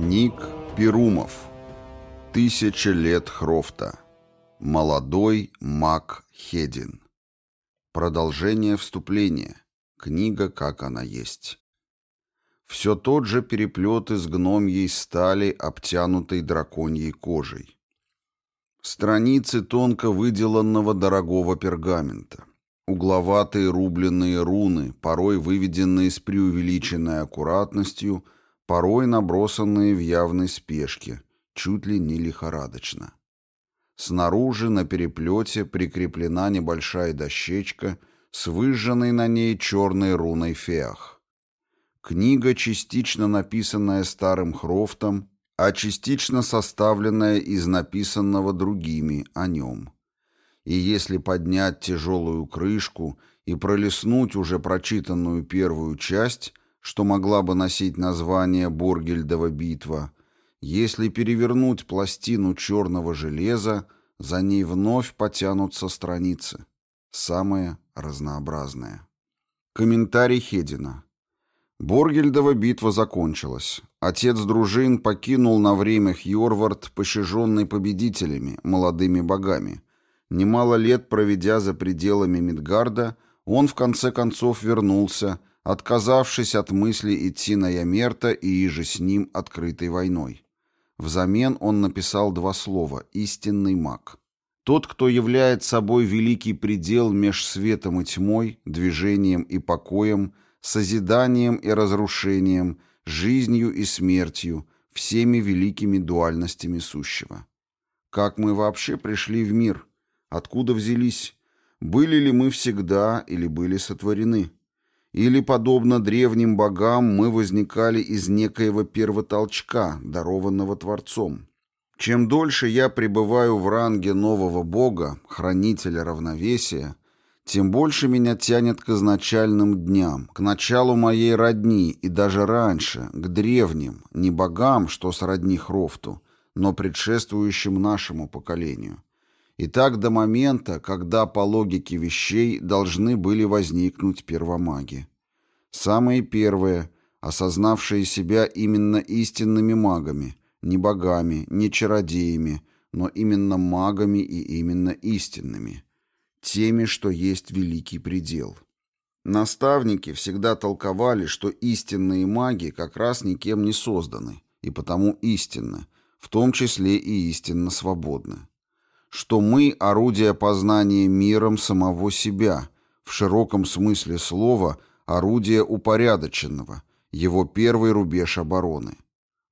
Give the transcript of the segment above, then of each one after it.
Ник Перумов. Тысяча лет Хрофта. Молодой маг Хедин. Продолжение вступления. Книга «Как она есть». Все тот же переплет из гномьей стали, обтянутой драконьей кожей. Страницы тонко выделанного дорогого пергамента. Угловатые рубленные руны, порой выведенные с преувеличенной аккуратностью – порой набросанные в явной спешке, чуть ли не лихорадочно. Снаружи на переплете прикреплена небольшая дощечка с выжженной на ней черной руной феах. Книга, частично написанная старым Хрофтом, а частично составленная из написанного другими о нем. И если поднять тяжелую крышку и пролистнуть уже прочитанную первую часть, что могла бы носить название Боргельдова битва, если перевернуть пластину черного железа, за ней вновь потянутся страницы. Самые разнообразные. Комментарий Хедина. Боргельдова битва закончилась. Отец дружин покинул на время Хьорвард, пощаженный победителями, молодыми богами. Немало лет проведя за пределами Мидгарда, он в конце концов вернулся – отказавшись от мысли идти на Ямерта и иже с ним открытой войной. Взамен он написал два слова «истинный маг». Тот, кто являет собой великий предел меж светом и тьмой, движением и покоем, созиданием и разрушением, жизнью и смертью, всеми великими дуальностями сущего. Как мы вообще пришли в мир? Откуда взялись? Были ли мы всегда или были сотворены? Или, подобно древним богам, мы возникали из некоего первотолчка, дарованного Творцом. Чем дольше я пребываю в ранге нового бога, хранителя равновесия, тем больше меня тянет к изначальным дням, к началу моей родни и даже раньше, к древним, не богам, что сродни Хрофту, но предшествующим нашему поколению. И так до момента, когда по логике вещей должны были возникнуть первомаги. Самые первые, осознавшие себя именно истинными магами, не богами, не чародеями, но именно магами и именно истинными, теми, что есть великий предел. Наставники всегда толковали, что истинные маги как раз никем не созданы, и потому истинны, в том числе и истинно свободны что мы – орудие познания миром самого себя, в широком смысле слова – орудие упорядоченного, его первый рубеж обороны.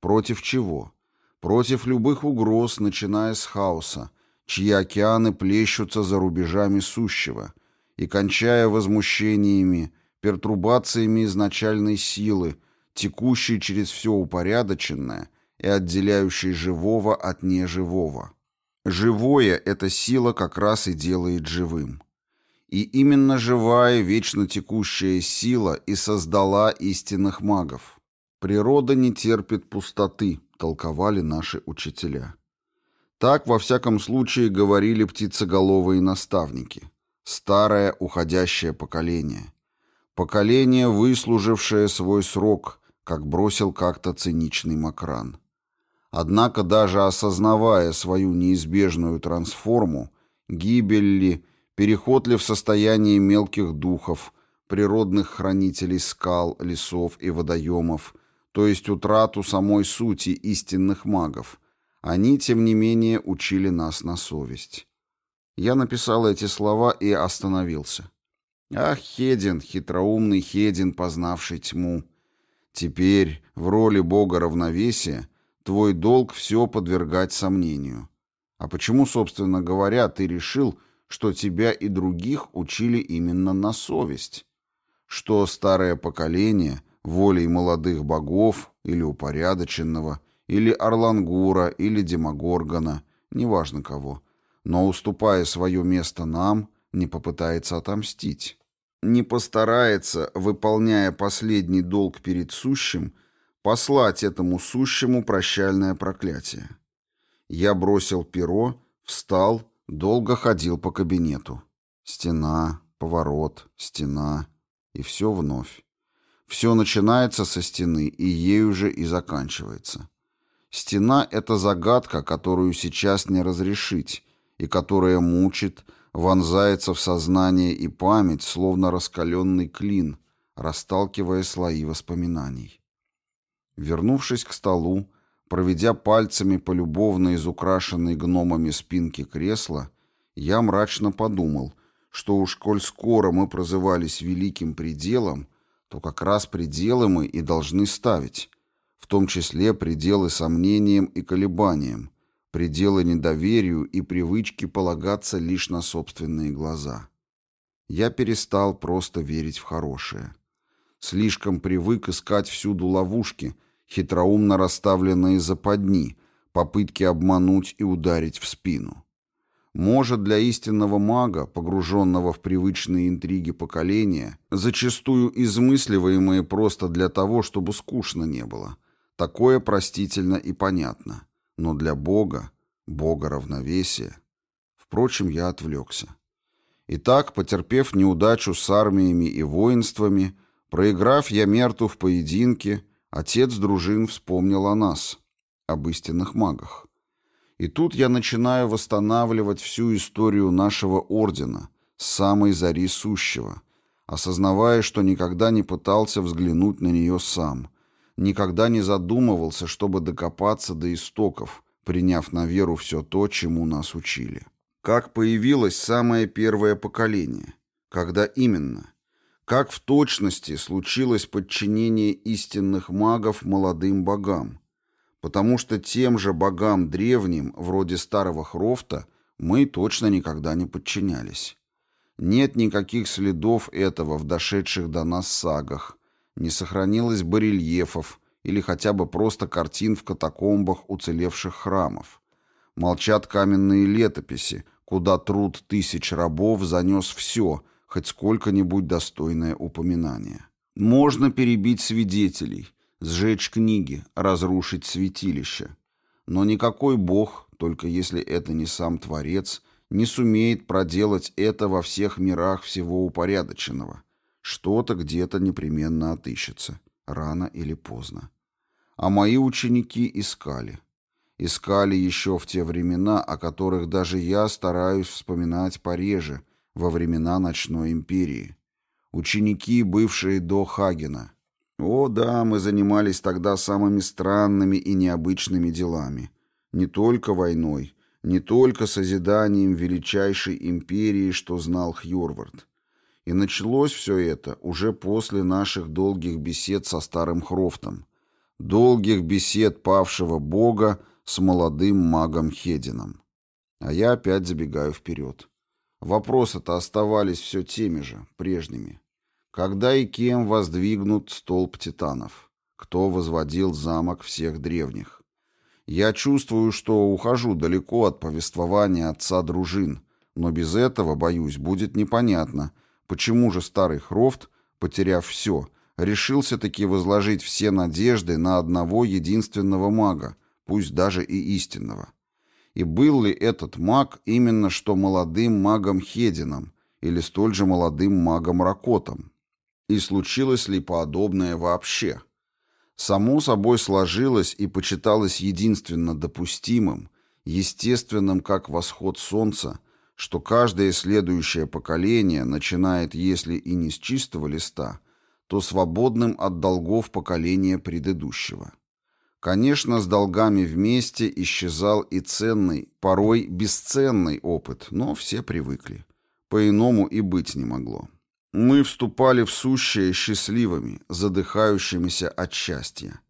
Против чего? Против любых угроз, начиная с хаоса, чьи океаны плещутся за рубежами сущего, и кончая возмущениями, пертурбациями изначальной силы, текущей через все упорядоченное и отделяющей живого от неживого. Живое эта сила как раз и делает живым. И именно живая, вечно текущая сила и создала истинных магов. Природа не терпит пустоты, толковали наши учителя. Так, во всяком случае, говорили птицеголовые наставники. Старое уходящее поколение. Поколение, выслужившее свой срок, как бросил как-то циничный Макран. Однако даже осознавая свою неизбежную трансформу, гибель ли, переход ли в состояние мелких духов, природных хранителей скал, лесов и водоемов, то есть утрату самой сути истинных магов, они, тем не менее, учили нас на совесть. Я написал эти слова и остановился. Ах, Хедин, хитроумный Хедин, познавший тьму! Теперь, в роли бога равновесия, Твой долг все подвергать сомнению. А почему, собственно говоря, ты решил, что тебя и других учили именно на совесть? Что старое поколение, волей молодых богов или упорядоченного, или Орлангура, или Демогоргона, неважно кого, но, уступая свое место нам, не попытается отомстить. Не постарается, выполняя последний долг перед сущим, послать этому сущему прощальное проклятие. Я бросил перо, встал, долго ходил по кабинету. Стена, поворот, стена, и все вновь. Все начинается со стены, и ею же и заканчивается. Стена — это загадка, которую сейчас не разрешить, и которая мучит, вонзается в сознание и память, словно раскаленный клин, расталкивая слои воспоминаний. Вернувшись к столу, проведя пальцами по любовно изукрашенной гномами спинке кресла, я мрачно подумал, что уж коль скоро мы прозывались великим пределом, то как раз пределы мы и должны ставить, в том числе пределы сомнениям и колебаниям, пределы недоверию и привычке полагаться лишь на собственные глаза. Я перестал просто верить в хорошее. Слишком привык искать всюду ловушки, хитроумно расставленные западни, попытки обмануть и ударить в спину. Может, для истинного мага, погруженного в привычные интриги поколения, зачастую измысливаемые просто для того, чтобы скучно не было, такое простительно и понятно. Но для Бога, Бога равновесия... Впрочем, я отвлекся. Итак, потерпев неудачу с армиями и воинствами, проиграв Ямерту в поединке, отец дружин вспомнил о нас, об истинных магах. И тут я начинаю восстанавливать всю историю нашего ордена самой зари сущего, осознавая, что никогда не пытался взглянуть на нее сам, никогда не задумывался, чтобы докопаться до истоков, приняв на веру все то, чему нас учили. Как появилось самое первое поколение? Когда именно? Как в точности случилось подчинение истинных магов молодым богам? потому что тем же богам древним, вроде старого Хрофта, мы точно никогда не подчинялись. Нет никаких следов этого в дошедших до нас сагах, не сохранилось барельефов или хотя бы просто картин в катакомбах уцелевших храмов. Молчат каменные летописи, куда труд тысяч рабов занес все, хоть сколько-нибудь достойное упоминание. Можно перебить свидетелей, сжечь книги, разрушить святилище. Но никакой бог, только если это не сам Творец, не сумеет проделать это во всех мирах всего упорядоченного. Что-то где-то непременно отыщется, рано или поздно. А мои ученики искали. Искали еще в те времена, о которых даже я стараюсь вспоминать пореже, во времена Ночной Империи. Ученики, бывшие до Хагена — о да, мы занимались тогда самыми странными и необычными делами. Не только войной, не только созиданием величайшей империи, что знал Хьюрвард. И началось все это уже после наших долгих бесед со старым Хрофтом. Долгих бесед павшего бога с молодым магом Хедином. А я опять забегаю вперед. Вопросы-то оставались все теми же, прежними. Когда и кем воздвигнут столб титанов? Кто возводил замок всех древних? Я чувствую, что ухожу далеко от повествования отца дружин, но без этого, боюсь, будет непонятно, почему же старый Хрофт, потеряв все, решился-таки возложить все надежды на одного единственного мага, пусть даже и истинного. И был ли этот маг именно что молодым магом Хедином или столь же молодым магом Ракотом? И случилось ли подобное вообще? Само собой сложилось и почиталось единственно допустимым, естественным как восход солнца, что каждое следующее поколение начинает, если и не с чистого листа, то свободным от долгов поколения предыдущего. Конечно, с долгами вместе исчезал и ценный, порой бесценный опыт, но все привыкли. По-иному и быть не могло. Мы вступали в сущее счастливыми, задыхающимися от счастья.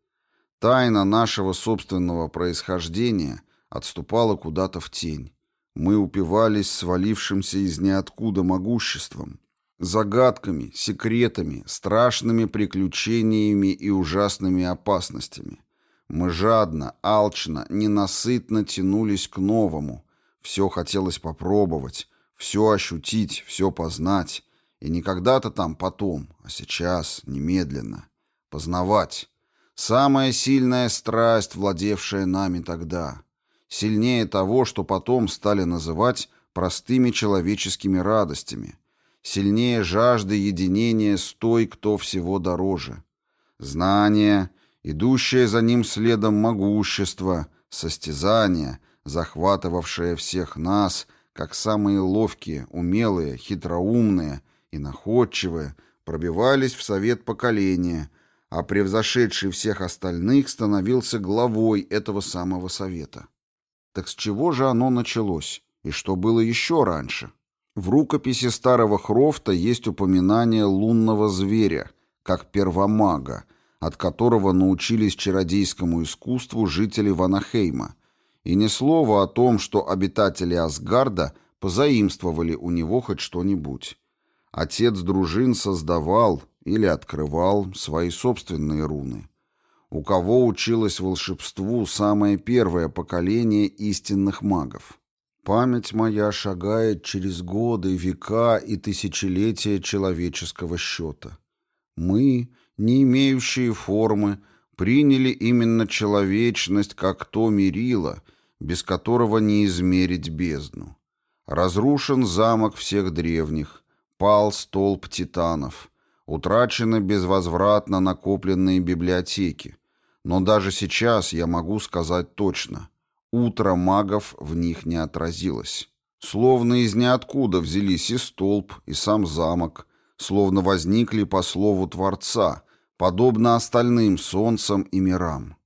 Тайна нашего собственного происхождения отступала куда-то в тень. Мы упивались свалившимся из ниоткуда могуществом, загадками, секретами, страшными приключениями и ужасными опасностями. Мы жадно, алчно, ненасытно тянулись к новому. Все хотелось попробовать, все ощутить, все познать. И не когда-то там потом, а сейчас, немедленно. Познавать. Самая сильная страсть, владевшая нами тогда. Сильнее того, что потом стали называть простыми человеческими радостями. Сильнее жажды единения с той, кто всего дороже. Знание, идущее за ним следом могущество, состязание, захватывавшее всех нас, как самые ловкие, умелые, хитроумные и находчивые, пробивались в совет поколения, а превзошедший всех остальных становился главой этого самого совета. Так с чего же оно началось? И что было еще раньше? В рукописи старого Хрофта есть упоминание лунного зверя, как первомага, от которого научились чародейскому искусству жители Ванахейма, и ни слова о том, что обитатели Асгарда позаимствовали у него хоть что-нибудь. Отец дружин создавал или открывал свои собственные руны. У кого училось волшебству самое первое поколение истинных магов? Память моя шагает через годы, века и тысячелетия человеческого счета. Мы, не имеющие формы, приняли именно человечность как то мерило, без которого не измерить бездну. Разрушен замок всех древних, пал столб титанов, утрачены безвозвратно накопленные библиотеки, но даже сейчас я могу сказать точно – Утро магов в них не отразилось. Словно из ниоткуда взялись и столб, и сам замок, словно возникли по слову Творца, подобно остальным солнцам и мирам.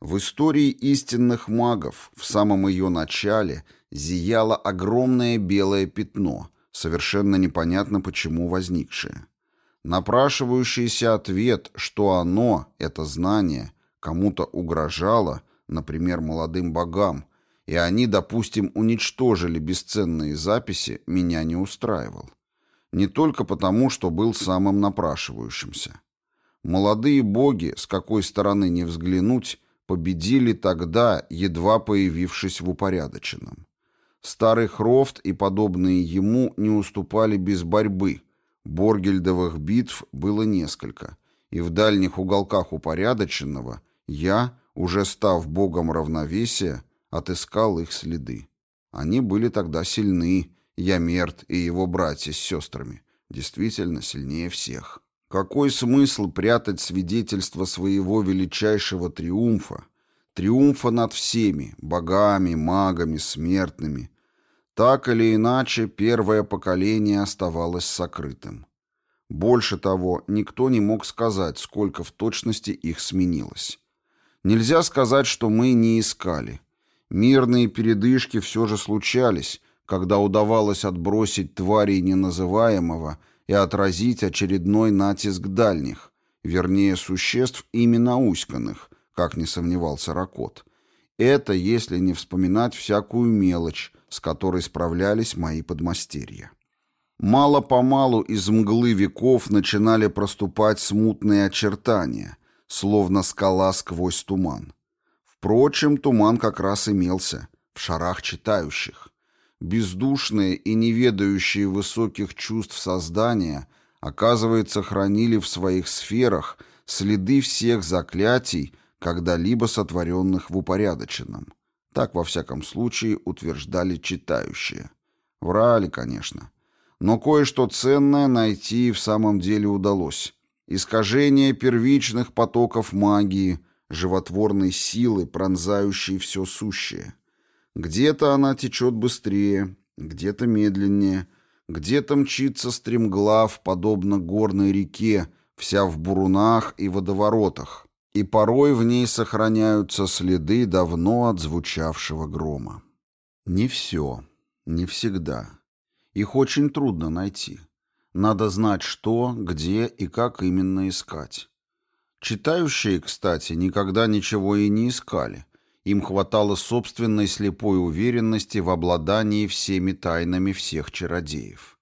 В истории истинных магов в самом ее начале зияло огромное белое пятно, совершенно непонятно почему возникшее. Напрашивающийся ответ, что оно, это знание, кому-то угрожало – например, молодым богам, и они, допустим, уничтожили бесценные записи, меня не устраивал. Не только потому, что был самым напрашивающимся. Молодые боги, с какой стороны не взглянуть, победили тогда, едва появившись в упорядоченном. Старый Хрофт и подобные ему не уступали без борьбы. Боргельдовых битв было несколько, и в дальних уголках упорядоченного я, уже став богом равновесия, отыскал их следы. Они были тогда сильны, Ямерт и его братья с сестрами, действительно сильнее всех. Какой смысл прятать свидетельство своего величайшего триумфа, триумфа над всеми, богами, магами, смертными? Так или иначе, первое поколение оставалось сокрытым. Больше того, никто не мог сказать, сколько в точности их сменилось. Нельзя сказать, что мы не искали. Мирные передышки все же случались, когда удавалось отбросить тварей неназываемого и отразить очередной натиск дальних, вернее, существ ими науськанных, как не сомневался Ракот. Это если не вспоминать всякую мелочь, с которой справлялись мои подмастерья. Мало-помалу из мглы веков начинали проступать смутные очертания – словно скала сквозь туман. Впрочем, туман как раз имелся, в шарах читающих. Бездушные и неведающие высоких чувств создания, оказывается, хранили в своих сферах следы всех заклятий, когда-либо сотворенных в упорядоченном. Так, во всяком случае, утверждали читающие. Врали, конечно. Но кое-что ценное найти в самом деле удалось. Искажение первичных потоков магии, животворной силы, пронзающей все сущее. Где-то она течет быстрее, где-то медленнее, где-то мчится стремглав, подобно горной реке, вся в бурунах и водоворотах, и порой в ней сохраняются следы давно отзвучавшего грома. Не все, не всегда. Их очень трудно найти. Надо знать, что, где и как именно искать. Читающие, кстати, никогда ничего и не искали. Им хватало собственной слепой уверенности в обладании всеми тайнами всех чародеев.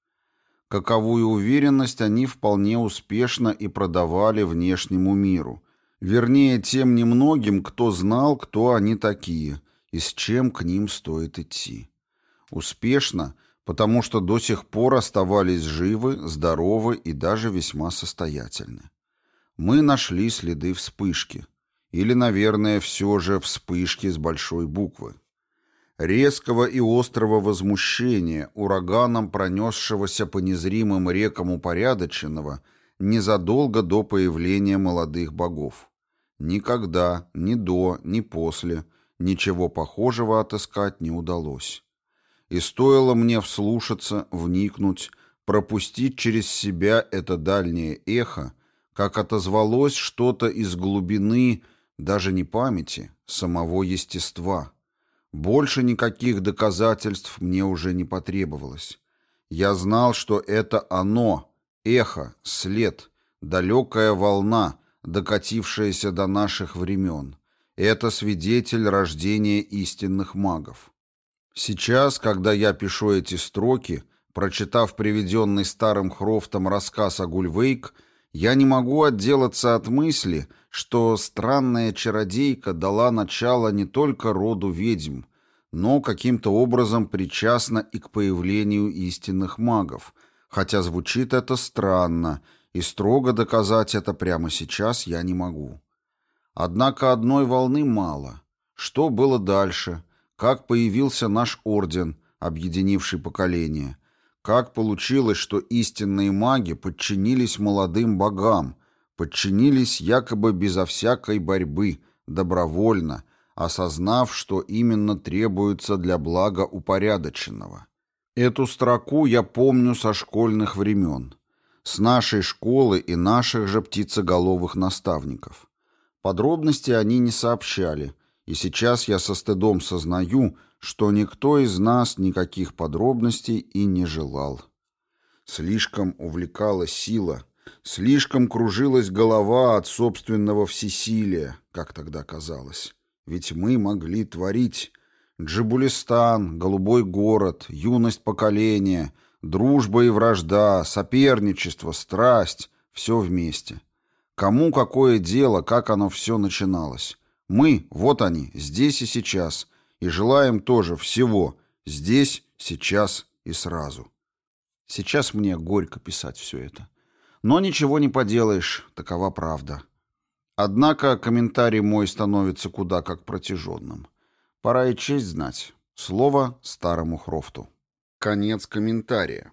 Каковую уверенность они вполне успешно и продавали внешнему миру. Вернее, тем немногим, кто знал, кто они такие и с чем к ним стоит идти. Успешно – потому что до сих пор оставались живы, здоровы и даже весьма состоятельны. Мы нашли следы вспышки. Или, наверное, все же вспышки с большой буквы. Резкого и острого возмущения, ураганом пронесшегося по незримым рекам упорядоченного, незадолго до появления молодых богов. Никогда, ни до, ни после, ничего похожего отыскать не удалось. И стоило мне вслушаться, вникнуть, пропустить через себя это дальнее эхо, как отозвалось что-то из глубины, даже не памяти, самого естества. Больше никаких доказательств мне уже не потребовалось. Я знал, что это оно, эхо, след, далекая волна, докатившаяся до наших времен. Это свидетель рождения истинных магов. Сейчас, когда я пишу эти строки, прочитав приведенный старым Хрофтом рассказ о Гульвейк, я не могу отделаться от мысли, что странная чародейка дала начало не только роду ведьм, но каким-то образом причастна и к появлению истинных магов, хотя звучит это странно, и строго доказать это прямо сейчас я не могу. Однако одной волны мало. Что было дальше? Как появился наш орден, объединивший поколение? Как получилось, что истинные маги подчинились молодым богам, подчинились якобы безо всякой борьбы, добровольно, осознав, что именно требуется для блага упорядоченного? Эту строку я помню со школьных времен, с нашей школы и наших же птицеголовых наставников. Подробности они не сообщали, и сейчас я со стыдом сознаю, что никто из нас никаких подробностей и не желал. Слишком увлекала сила, слишком кружилась голова от собственного всесилия, как тогда казалось. Ведь мы могли творить Джибулистан, голубой город, юность поколения, дружба и вражда, соперничество, страсть — все вместе. Кому какое дело, как оно все начиналось? Мы, вот они, здесь и сейчас — и желаем тоже всего здесь, сейчас и сразу. Сейчас мне горько писать все это. Но ничего не поделаешь, такова правда. Однако комментарий мой становится куда как протяженным. Пора и честь знать. Слово старому Хрофту. Конец комментария.